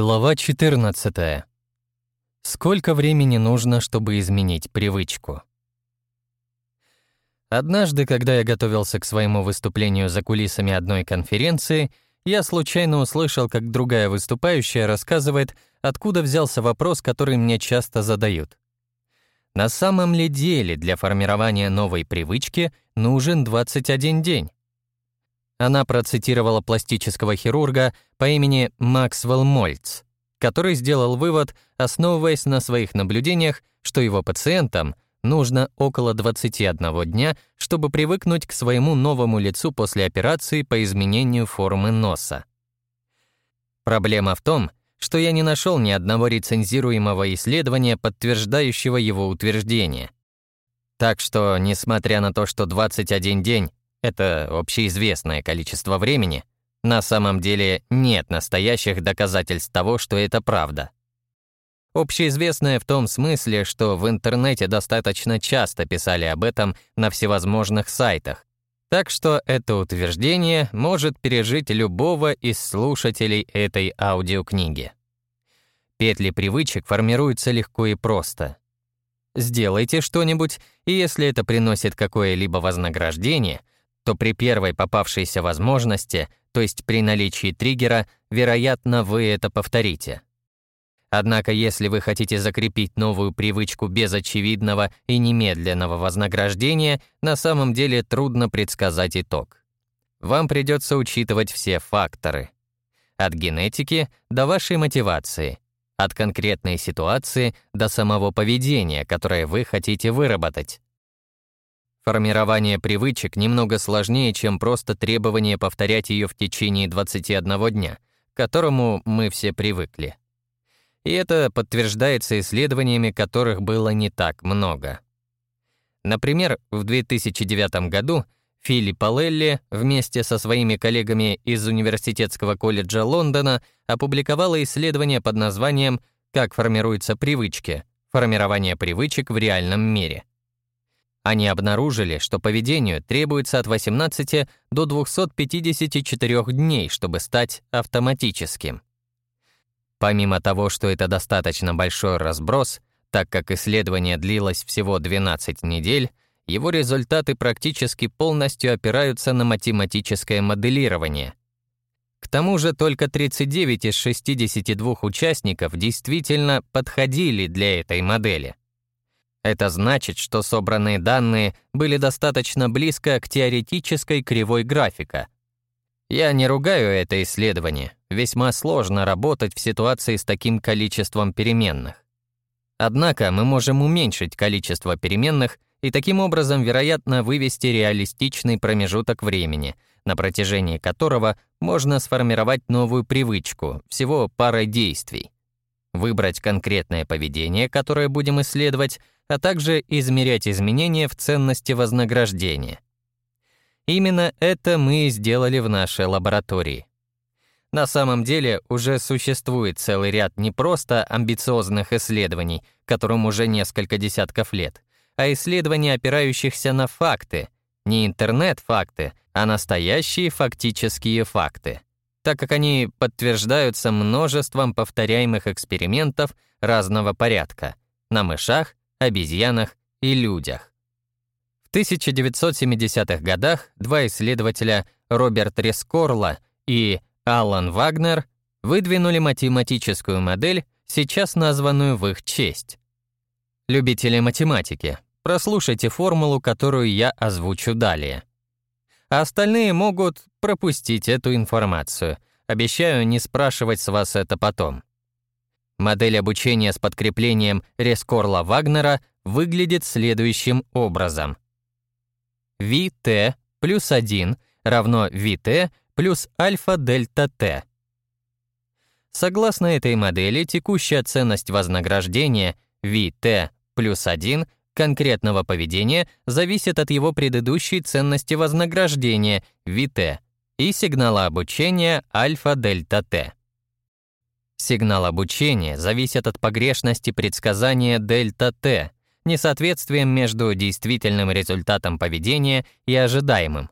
Глава 14. Сколько времени нужно, чтобы изменить привычку? Однажды, когда я готовился к своему выступлению за кулисами одной конференции, я случайно услышал, как другая выступающая рассказывает, откуда взялся вопрос, который мне часто задают. На самом ли деле для формирования новой привычки нужен 21 день? Она процитировала пластического хирурга по имени Максвелл Мольц, который сделал вывод, основываясь на своих наблюдениях, что его пациентам нужно около 21 дня, чтобы привыкнуть к своему новому лицу после операции по изменению формы носа. Проблема в том, что я не нашел ни одного рецензируемого исследования, подтверждающего его утверждение. Так что, несмотря на то, что 21 день это общеизвестное количество времени, на самом деле нет настоящих доказательств того, что это правда. Общеизвестное в том смысле, что в интернете достаточно часто писали об этом на всевозможных сайтах, так что это утверждение может пережить любого из слушателей этой аудиокниги. Петли привычек формируются легко и просто. Сделайте что-нибудь, и если это приносит какое-либо вознаграждение — то при первой попавшейся возможности, то есть при наличии триггера, вероятно, вы это повторите. Однако, если вы хотите закрепить новую привычку без очевидного и немедленного вознаграждения, на самом деле трудно предсказать итог. Вам придется учитывать все факторы. От генетики до вашей мотивации, от конкретной ситуации до самого поведения, которое вы хотите выработать. Формирование привычек немного сложнее, чем просто требование повторять ее в течение 21 дня, к которому мы все привыкли. И это подтверждается исследованиями, которых было не так много. Например, в 2009 году Филипп Алелли вместе со своими коллегами из Университетского колледжа Лондона опубликовала исследование под названием «Как формируются привычки. Формирование привычек в реальном мире». Они обнаружили, что поведению требуется от 18 до 254 дней, чтобы стать автоматическим. Помимо того, что это достаточно большой разброс, так как исследование длилось всего 12 недель, его результаты практически полностью опираются на математическое моделирование. К тому же только 39 из 62 участников действительно подходили для этой модели. Это значит, что собранные данные были достаточно близко к теоретической кривой графика. Я не ругаю это исследование, весьма сложно работать в ситуации с таким количеством переменных. Однако мы можем уменьшить количество переменных и таким образом, вероятно, вывести реалистичный промежуток времени, на протяжении которого можно сформировать новую привычку, всего парой действий. Выбрать конкретное поведение, которое будем исследовать, а также измерять изменения в ценности вознаграждения. Именно это мы и сделали в нашей лаборатории. На самом деле уже существует целый ряд не просто амбициозных исследований, которым уже несколько десятков лет, а исследований, опирающихся на факты, не интернет-факты, а настоящие фактические факты, так как они подтверждаются множеством повторяемых экспериментов разного порядка на мышах, обезьянах и людях. В 1970-х годах два исследователя Роберт Рескорла и Алан Вагнер выдвинули математическую модель, сейчас названную в их честь. Любители математики, прослушайте формулу, которую я озвучу далее. А остальные могут пропустить эту информацию. Обещаю не спрашивать с вас это потом. Модель обучения с подкреплением Рескорла Вагнера выглядит следующим образом. VT плюс 1 равно VT плюс альфа-дельта T. Согласно этой модели, текущая ценность вознаграждения VT плюс 1 конкретного поведения зависит от его предыдущей ценности вознаграждения VT и сигнала обучения альфа-дельта T. Сигнал обучения зависит от погрешности предсказания дельта-Т, несоответствием между действительным результатом поведения и ожидаемым.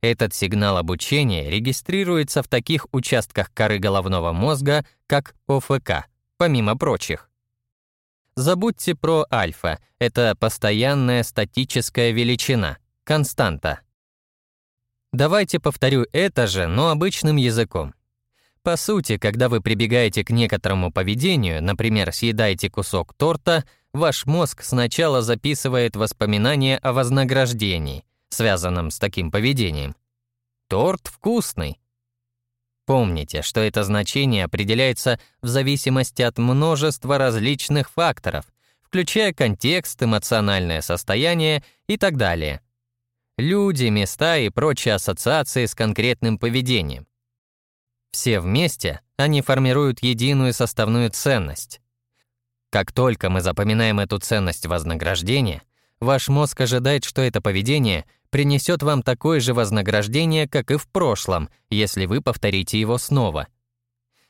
Этот сигнал обучения регистрируется в таких участках коры головного мозга, как ОФК, помимо прочих. Забудьте про альфа, это постоянная статическая величина, константа. Давайте повторю это же, но обычным языком. По сути, когда вы прибегаете к некоторому поведению, например, съедаете кусок торта, ваш мозг сначала записывает воспоминания о вознаграждении, связанном с таким поведением. Торт вкусный. Помните, что это значение определяется в зависимости от множества различных факторов, включая контекст, эмоциональное состояние и так далее. Люди, места и прочие ассоциации с конкретным поведением. Все вместе они формируют единую составную ценность. Как только мы запоминаем эту ценность вознаграждения, ваш мозг ожидает, что это поведение принесет вам такое же вознаграждение, как и в прошлом, если вы повторите его снова.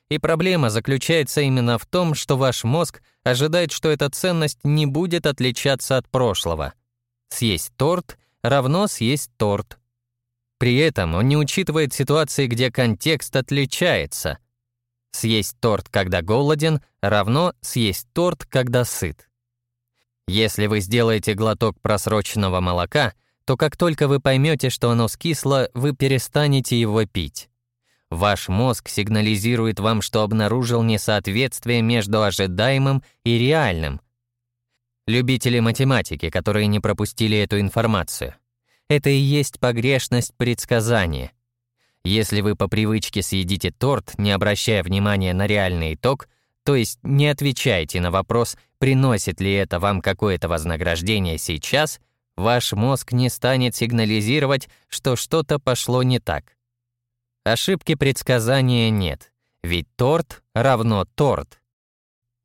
И проблема заключается именно в том, что ваш мозг ожидает, что эта ценность не будет отличаться от прошлого. Съесть торт равно съесть торт. При этом он не учитывает ситуации, где контекст отличается. Съесть торт, когда голоден, равно съесть торт, когда сыт. Если вы сделаете глоток просроченного молока, то как только вы поймете, что оно скисло, вы перестанете его пить. Ваш мозг сигнализирует вам, что обнаружил несоответствие между ожидаемым и реальным. Любители математики, которые не пропустили эту информацию — это и есть погрешность предсказания. Если вы по привычке съедите торт, не обращая внимания на реальный итог, то есть не отвечаете на вопрос, приносит ли это вам какое-то вознаграждение сейчас, ваш мозг не станет сигнализировать, что что-то пошло не так. Ошибки предсказания нет, ведь торт равно торт.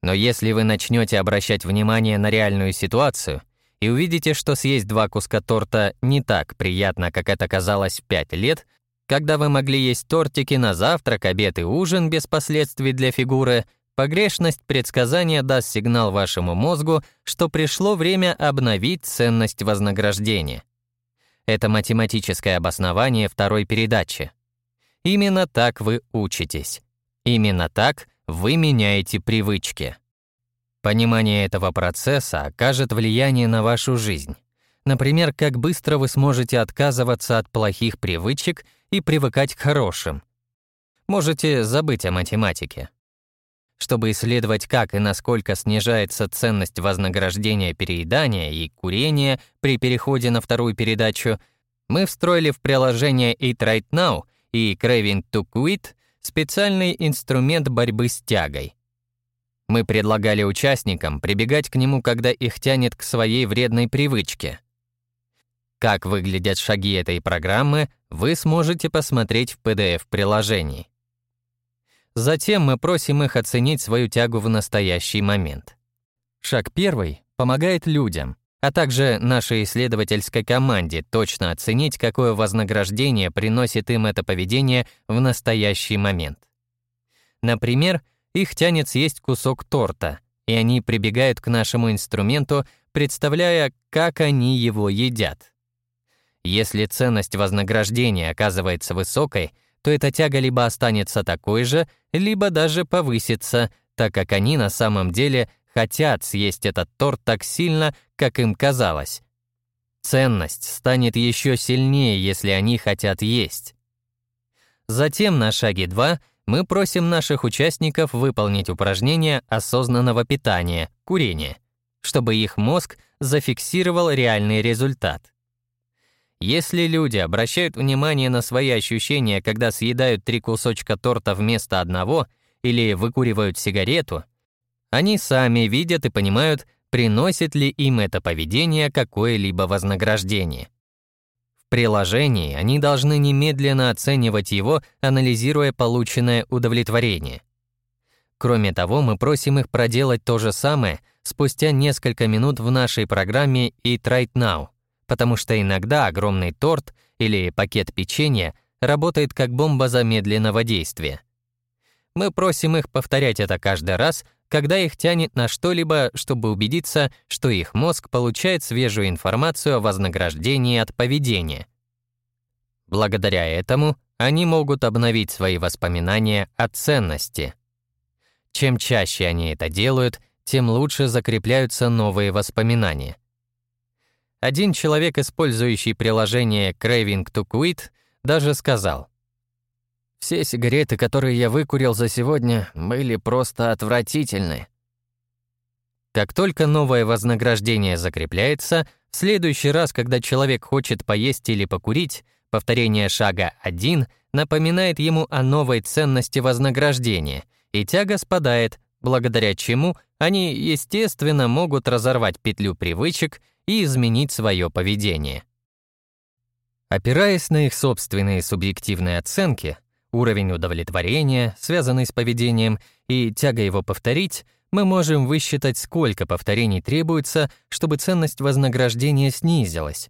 Но если вы начнете обращать внимание на реальную ситуацию — и увидите, что съесть два куска торта не так приятно, как это казалось пять лет, когда вы могли есть тортики на завтрак, обед и ужин без последствий для фигуры, погрешность предсказания даст сигнал вашему мозгу, что пришло время обновить ценность вознаграждения. Это математическое обоснование второй передачи. Именно так вы учитесь. Именно так вы меняете привычки. Понимание этого процесса окажет влияние на вашу жизнь. Например, как быстро вы сможете отказываться от плохих привычек и привыкать к хорошим. Можете забыть о математике. Чтобы исследовать, как и насколько снижается ценность вознаграждения переедания и курения при переходе на вторую передачу, мы встроили в приложение Eat Right Now и Craving to Quit специальный инструмент борьбы с тягой — мы предлагали участникам прибегать к нему, когда их тянет к своей вредной привычке. Как выглядят шаги этой программы, вы сможете посмотреть в PDF-приложении. Затем мы просим их оценить свою тягу в настоящий момент. Шаг первый помогает людям, а также нашей исследовательской команде точно оценить, какое вознаграждение приносит им это поведение в настоящий момент. Например, их тянет съесть кусок торта, и они прибегают к нашему инструменту, представляя, как они его едят. Если ценность вознаграждения оказывается высокой, то эта тяга либо останется такой же, либо даже повысится, так как они на самом деле хотят съесть этот торт так сильно, как им казалось. Ценность станет еще сильнее, если они хотят есть. Затем на шаге 2 мы просим наших участников выполнить упражнение осознанного питания, курения, чтобы их мозг зафиксировал реальный результат. Если люди обращают внимание на свои ощущения, когда съедают три кусочка торта вместо одного или выкуривают сигарету, они сами видят и понимают, приносит ли им это поведение какое-либо вознаграждение приложении они должны немедленно оценивать его, анализируя полученное удовлетворение. Кроме того, мы просим их проделать то же самое спустя несколько минут в нашей программе Eat Right Now, потому что иногда огромный торт или пакет печенья работает как бомба замедленного действия. Мы просим их повторять это каждый раз, когда их тянет на что-либо, чтобы убедиться, что их мозг получает свежую информацию о вознаграждении от поведения. Благодаря этому они могут обновить свои воспоминания о ценности. Чем чаще они это делают, тем лучше закрепляются новые воспоминания. Один человек, использующий приложение Craving to Quit, даже сказал, «Все сигареты, которые я выкурил за сегодня, были просто отвратительны». Как только новое вознаграждение закрепляется, в следующий раз, когда человек хочет поесть или покурить, повторение шага 1 напоминает ему о новой ценности вознаграждения, и тяга спадает, благодаря чему они, естественно, могут разорвать петлю привычек и изменить свое поведение. Опираясь на их собственные субъективные оценки, уровень удовлетворения, связанный с поведением, и тяга его повторить, мы можем высчитать, сколько повторений требуется, чтобы ценность вознаграждения снизилась.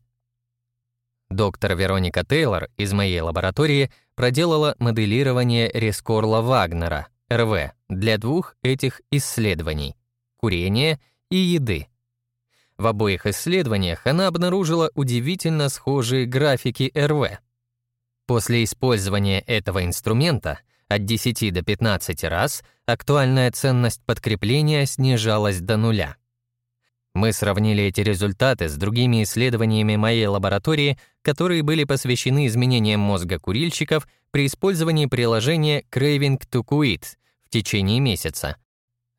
Доктор Вероника Тейлор из моей лаборатории проделала моделирование Рескорла Вагнера, РВ, для двух этих исследований — курения и еды. В обоих исследованиях она обнаружила удивительно схожие графики РВ. После использования этого инструмента от 10 до 15 раз актуальная ценность подкрепления снижалась до нуля. Мы сравнили эти результаты с другими исследованиями моей лаборатории, которые были посвящены изменениям мозга курильщиков при использовании приложения Craving to Quit в течение месяца,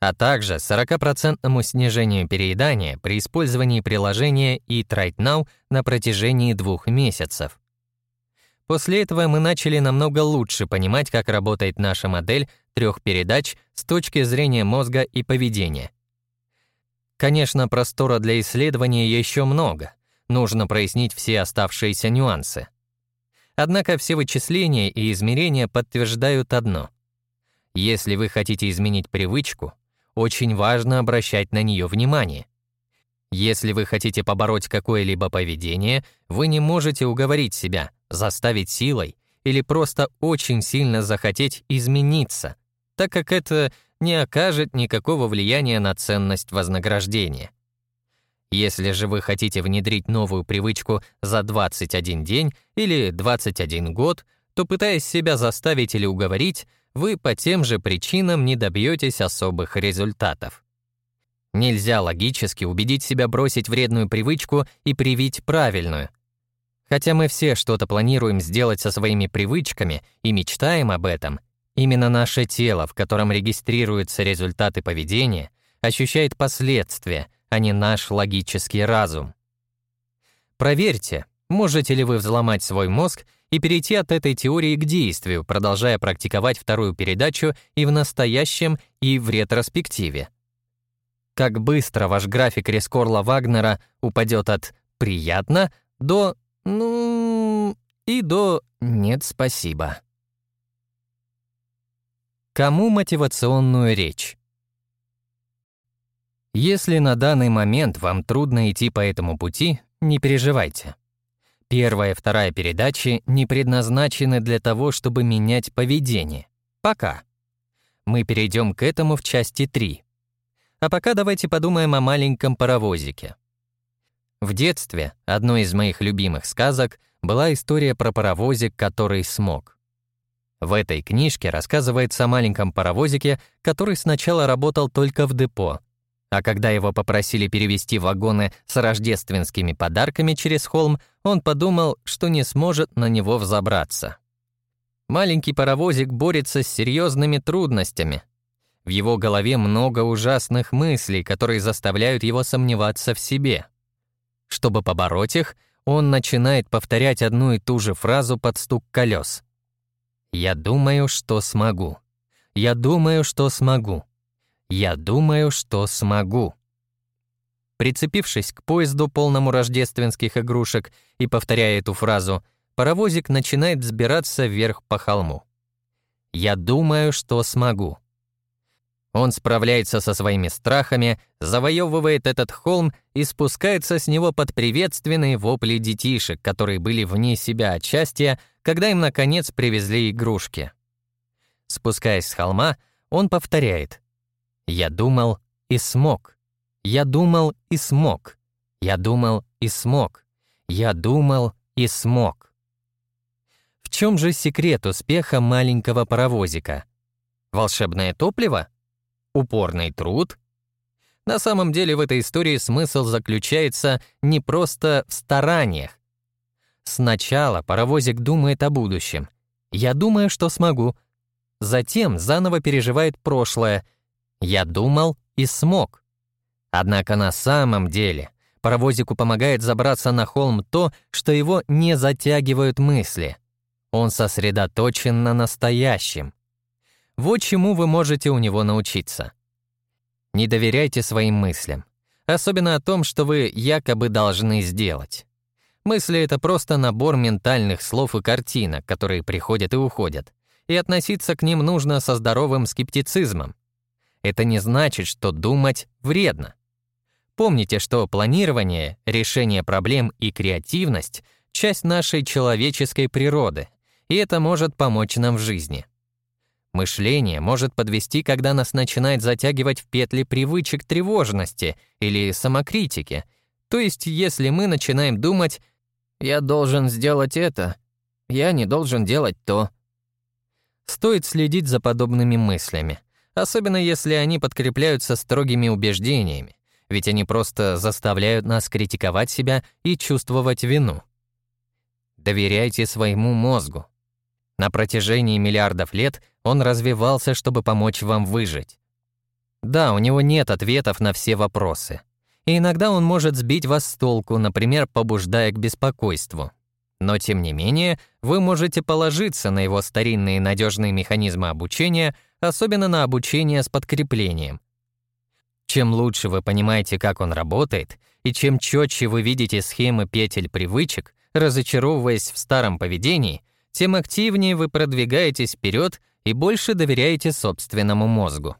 а также 40% снижению переедания при использовании приложения Eat Right Now на протяжении двух месяцев. После этого мы начали намного лучше понимать, как работает наша модель трех передач с точки зрения мозга и поведения. Конечно, простора для исследования еще много. Нужно прояснить все оставшиеся нюансы. Однако все вычисления и измерения подтверждают одно. Если вы хотите изменить привычку, очень важно обращать на нее внимание. Если вы хотите побороть какое-либо поведение, вы не можете уговорить себя, заставить силой или просто очень сильно захотеть измениться, так как это не окажет никакого влияния на ценность вознаграждения. Если же вы хотите внедрить новую привычку за 21 день или 21 год, то пытаясь себя заставить или уговорить, вы по тем же причинам не добьетесь особых результатов. Нельзя логически убедить себя бросить вредную привычку и привить правильную. Хотя мы все что-то планируем сделать со своими привычками и мечтаем об этом, именно наше тело, в котором регистрируются результаты поведения, ощущает последствия, а не наш логический разум. Проверьте, можете ли вы взломать свой мозг и перейти от этой теории к действию, продолжая практиковать вторую передачу и в настоящем, и в ретроспективе. Как быстро ваш график Рескорла Вагнера упадет от «приятно» до «ну» и до «нет, спасибо». Кому мотивационную речь? Если на данный момент вам трудно идти по этому пути, не переживайте. Первая и вторая передачи не предназначены для того, чтобы менять поведение. Пока. Мы перейдем к этому в части 3. А пока давайте подумаем о маленьком паровозике. В детстве одной из моих любимых сказок была история про паровозик, который смог. В этой книжке рассказывается о маленьком паровозике, который сначала работал только в депо, а когда его попросили перевести вагоны с рождественскими подарками через холм, он подумал, что не сможет на него взобраться. Маленький паровозик борется с серьезными трудностями. В его голове много ужасных мыслей, которые заставляют его сомневаться в себе. Чтобы побороть их, он начинает повторять одну и ту же фразу под стук колес. «Я думаю, что смогу. Я думаю, что смогу. «Я думаю, что смогу». Прицепившись к поезду, полному рождественских игрушек, и повторяя эту фразу, паровозик начинает взбираться вверх по холму. «Я думаю, что смогу». Он справляется со своими страхами, завоевывает этот холм и спускается с него под приветственные вопли детишек, которые были вне себя от счастья, когда им, наконец, привезли игрушки. Спускаясь с холма, он повторяет я думал и смог. Я думал и смог. Я думал и смог. Я думал и смог. В чем же секрет успеха маленького паровозика? Волшебное топливо? Упорный труд? На самом деле в этой истории смысл заключается не просто в стараниях. Сначала паровозик думает о будущем. «Я думаю, что смогу». Затем заново переживает прошлое. «Я думал и смог». Однако на самом деле паровозику помогает забраться на холм то, что его не затягивают мысли. Он сосредоточен на настоящем. Вот чему вы можете у него научиться. Не доверяйте своим мыслям, особенно о том, что вы якобы должны сделать. Мысли — это просто набор ментальных слов и картинок, которые приходят и уходят, и относиться к ним нужно со здоровым скептицизмом. Это не значит, что думать вредно. Помните, что планирование, решение проблем и креативность — часть нашей человеческой природы, и это может помочь нам в жизни. Мышление может подвести, когда нас начинает затягивать в петли привычек тревожности или самокритики. То есть, если мы начинаем думать «я должен сделать это», «я не должен делать то». Стоит следить за подобными мыслями, особенно если они подкрепляются строгими убеждениями, ведь они просто заставляют нас критиковать себя и чувствовать вину. Доверяйте своему мозгу. На протяжении миллиардов лет он развивался, чтобы помочь вам выжить. Да, у него нет ответов на все вопросы. И иногда он может сбить вас с толку, например, побуждая к беспокойству. Но тем не менее, вы можете положиться на его старинные надежные механизмы обучения, особенно на обучение с подкреплением. Чем лучше вы понимаете, как он работает, и чем четче вы видите схемы петель привычек, разочаровываясь в старом поведении — тем активнее вы продвигаетесь вперед и больше доверяете собственному мозгу.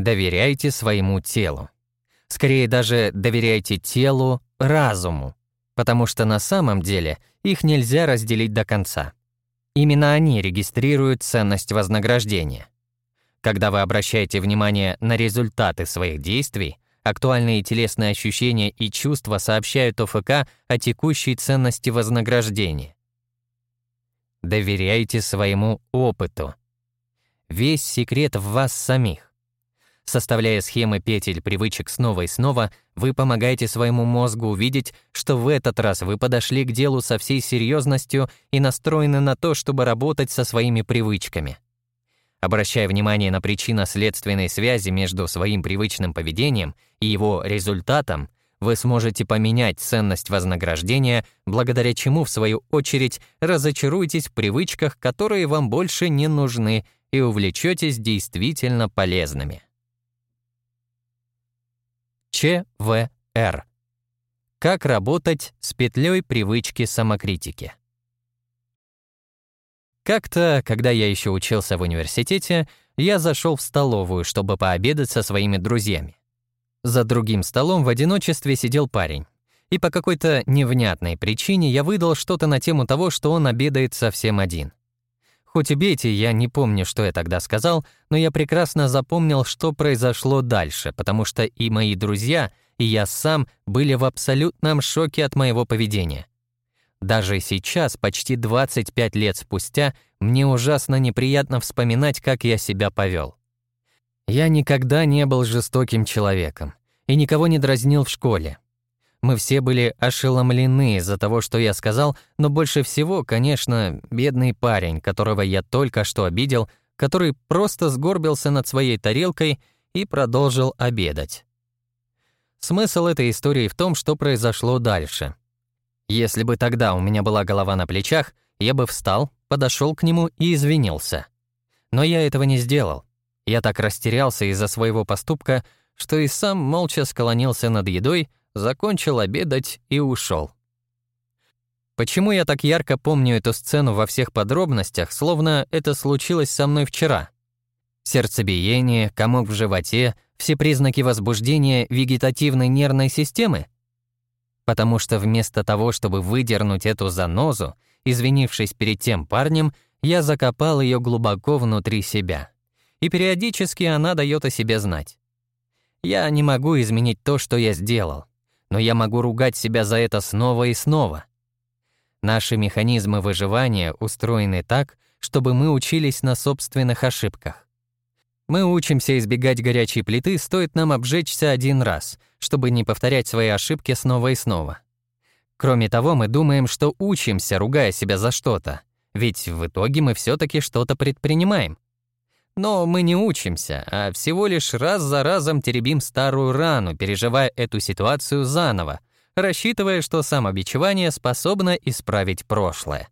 Доверяйте своему телу. Скорее даже доверяйте телу, разуму, потому что на самом деле их нельзя разделить до конца. Именно они регистрируют ценность вознаграждения. Когда вы обращаете внимание на результаты своих действий, актуальные телесные ощущения и чувства сообщают ОФК о текущей ценности вознаграждения. Доверяйте своему опыту. Весь секрет в вас самих. Составляя схемы петель привычек снова и снова, вы помогаете своему мозгу увидеть, что в этот раз вы подошли к делу со всей серьезностью и настроены на то, чтобы работать со своими привычками. Обращая внимание на причинно-следственной связи между своим привычным поведением и его результатом, вы сможете поменять ценность вознаграждения, благодаря чему, в свою очередь, разочаруетесь в привычках, которые вам больше не нужны, и увлечетесь действительно полезными. ЧВР. Как работать с петлей привычки самокритики? Как-то, когда я еще учился в университете, я зашел в столовую, чтобы пообедать со своими друзьями. За другим столом в одиночестве сидел парень. И по какой-то невнятной причине я выдал что-то на тему того, что он обедает совсем один. Хоть убейте, я не помню, что я тогда сказал, но я прекрасно запомнил, что произошло дальше, потому что и мои друзья, и я сам были в абсолютном шоке от моего поведения. Даже сейчас, почти 25 лет спустя, мне ужасно неприятно вспоминать, как я себя повел. Я никогда не был жестоким человеком и никого не дразнил в школе. Мы все были ошеломлены из-за того, что я сказал, но больше всего, конечно, бедный парень, которого я только что обидел, который просто сгорбился над своей тарелкой и продолжил обедать. Смысл этой истории в том, что произошло дальше. Если бы тогда у меня была голова на плечах, я бы встал, подошел к нему и извинился. Но я этого не сделал. Я так растерялся из-за своего поступка, что и сам молча склонился над едой, закончил обедать и ушел. Почему я так ярко помню эту сцену во всех подробностях, словно это случилось со мной вчера? Сердцебиение, комок в животе, все признаки возбуждения вегетативной нервной системы? Потому что вместо того, чтобы выдернуть эту занозу, извинившись перед тем парнем, я закопал ее глубоко внутри себя и периодически она дает о себе знать. Я не могу изменить то, что я сделал, но я могу ругать себя за это снова и снова. Наши механизмы выживания устроены так, чтобы мы учились на собственных ошибках. Мы учимся избегать горячей плиты, стоит нам обжечься один раз, чтобы не повторять свои ошибки снова и снова. Кроме того, мы думаем, что учимся, ругая себя за что-то, ведь в итоге мы все таки что-то предпринимаем. Но мы не учимся, а всего лишь раз за разом теребим старую рану, переживая эту ситуацию заново, рассчитывая, что самобичевание способно исправить прошлое.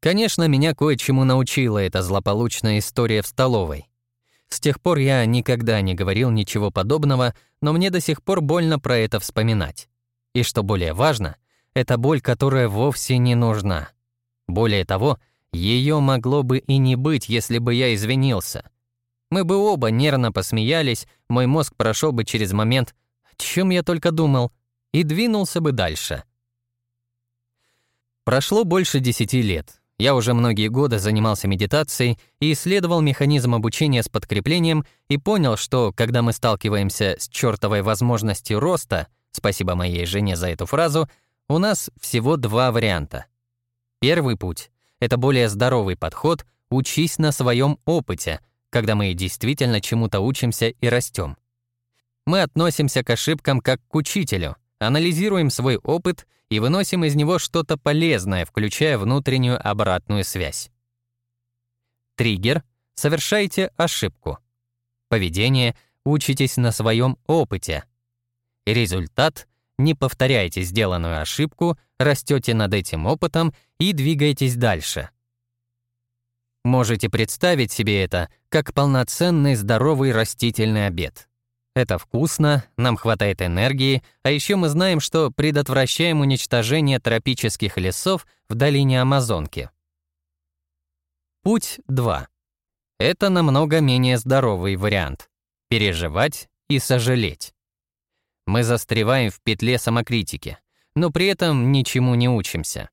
Конечно, меня кое-чему научила эта злополучная история в столовой. С тех пор я никогда не говорил ничего подобного, но мне до сих пор больно про это вспоминать. И что более важно, это боль, которая вовсе не нужна. Более того, ее могло бы и не быть, если бы я извинился. Мы бы оба нервно посмеялись, мой мозг прошел бы через момент «О чем я только думал?» и двинулся бы дальше. Прошло больше десяти лет. Я уже многие годы занимался медитацией и исследовал механизм обучения с подкреплением и понял, что когда мы сталкиваемся с чертовой возможностью роста, спасибо моей жене за эту фразу, у нас всего два варианта. Первый путь — это более здоровый подход «учись на своем опыте», когда мы действительно чему-то учимся и растем. Мы относимся к ошибкам как к учителю — анализируем свой опыт и выносим из него что-то полезное, включая внутреннюю обратную связь. Триггер — совершайте ошибку. Поведение — учитесь на своем опыте. Результат — не повторяйте сделанную ошибку, растете над этим опытом и двигаетесь дальше. Можете представить себе это как полноценный здоровый растительный обед. Это вкусно, нам хватает энергии, а еще мы знаем, что предотвращаем уничтожение тропических лесов в долине Амазонки. Путь 2. Это намного менее здоровый вариант. Переживать и сожалеть. Мы застреваем в петле самокритики, но при этом ничему не учимся.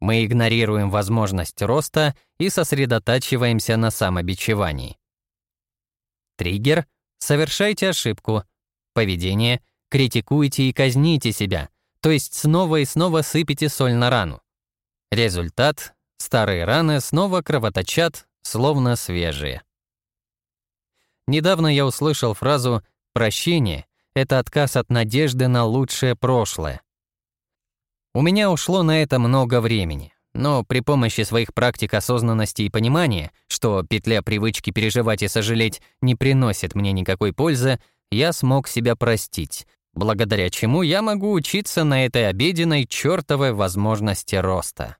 Мы игнорируем возможность роста и сосредотачиваемся на самобичевании. Триггер Совершайте ошибку. Поведение — критикуйте и казните себя, то есть снова и снова сыпите соль на рану. Результат — старые раны снова кровоточат, словно свежие. Недавно я услышал фразу «прощение — это отказ от надежды на лучшее прошлое». У меня ушло на это много времени. Но при помощи своих практик осознанности и понимания, что петля привычки переживать и сожалеть не приносит мне никакой пользы, я смог себя простить, благодаря чему я могу учиться на этой обеденной чертовой возможности роста.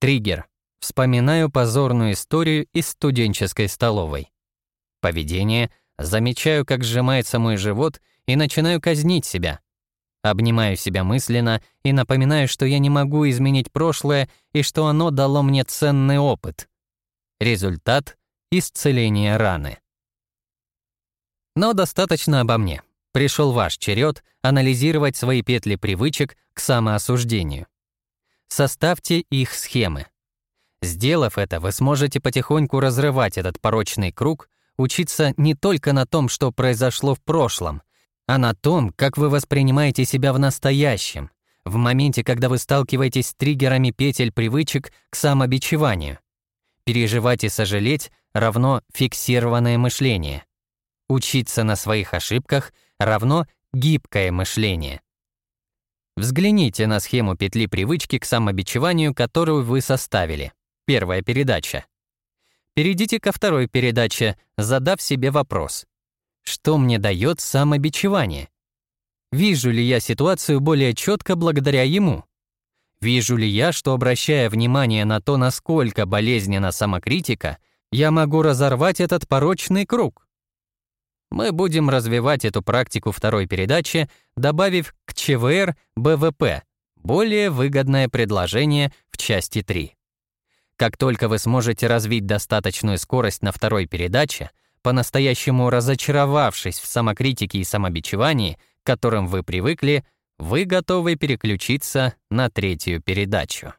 Триггер. Вспоминаю позорную историю из студенческой столовой. Поведение. Замечаю, как сжимается мой живот, и начинаю казнить себя — Обнимаю себя мысленно и напоминаю, что я не могу изменить прошлое и что оно дало мне ценный опыт. Результат — исцеление раны. Но достаточно обо мне. Пришел ваш черед анализировать свои петли привычек к самоосуждению. Составьте их схемы. Сделав это, вы сможете потихоньку разрывать этот порочный круг, учиться не только на том, что произошло в прошлом, а на том, как вы воспринимаете себя в настоящем, в моменте, когда вы сталкиваетесь с триггерами петель привычек к самобичеванию. Переживать и сожалеть равно фиксированное мышление. Учиться на своих ошибках равно гибкое мышление. Взгляните на схему петли привычки к самобичеванию, которую вы составили. Первая передача. Перейдите ко второй передаче, задав себе вопрос. Что мне дает самобичевание? Вижу ли я ситуацию более четко благодаря ему? Вижу ли я, что, обращая внимание на то, насколько болезненна самокритика, я могу разорвать этот порочный круг? Мы будем развивать эту практику второй передачи, добавив к ЧВР БВП более выгодное предложение в части 3. Как только вы сможете развить достаточную скорость на второй передаче, по-настоящему разочаровавшись в самокритике и самобичевании, к которым вы привыкли, вы готовы переключиться на третью передачу.